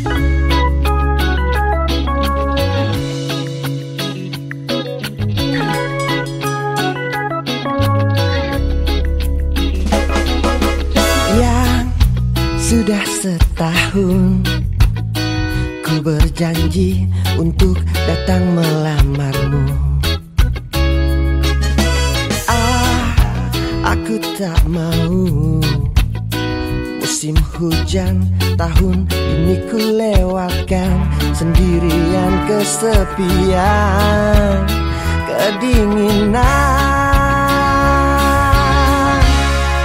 Yang sudah setahun Ku berjanji untuk datang melamarmu. Ah, aku tak mau Musim hujan tahun ini ku lewatkan Sendirian kesepian Kedinginan.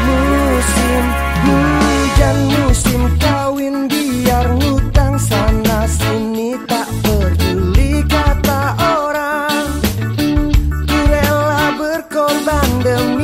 Musim hujan musim kawin Biar ngutang sana sini Tak peduli kata orang. Ku rela berkorban demi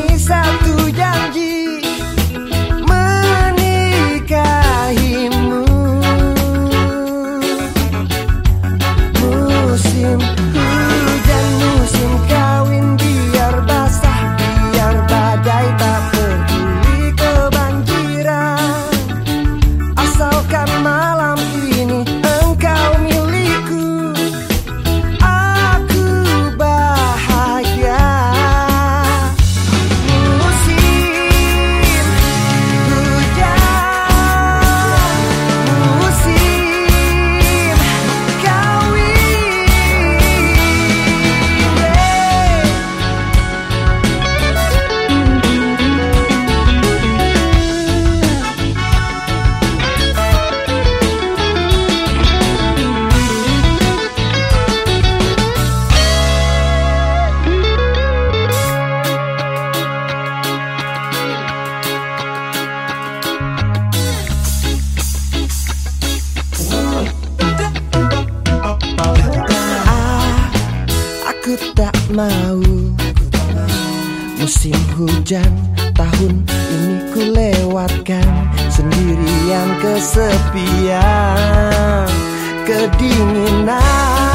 aku tak mau. Musim hujan tahun ini ku lewatkan Sendirian kesepian Kedinginan